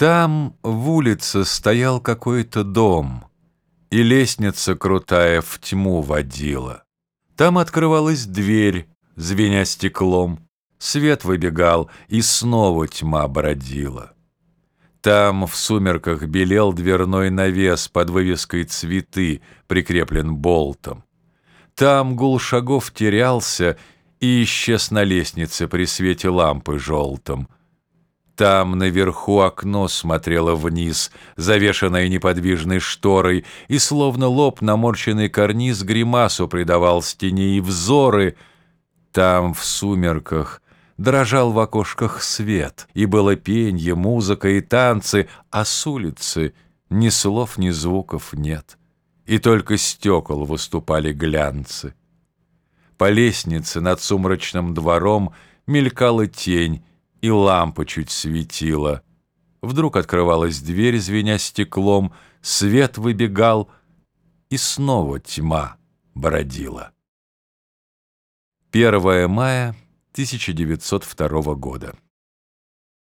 Там в улице стоял какой-то дом, И лестница крутая в тьму водила. Там открывалась дверь, звеня стеклом, Свет выбегал, и снова тьма бродила. Там в сумерках белел дверной навес Под вывеской «Цветы», прикреплен болтом. Там гул шагов терялся И исчез на лестнице при свете лампы желтом. Там наверху окно смотрело вниз, Завешенное неподвижной шторой, И словно лоб наморщенный карниз Гримасу придавал стене и взоры. Там в сумерках Дрожал в окошках свет, и было пенье, музыка и танцы, а с улицы ни слов, ни звуков нет, и только стекол выступали глянцы. По лестнице над сумрачным двором мелькала тень, и лампа чуть светила. Вдруг открывалась дверь, звеня стеклом, свет выбегал, и снова тьма бродила. 1 мая 1902 года.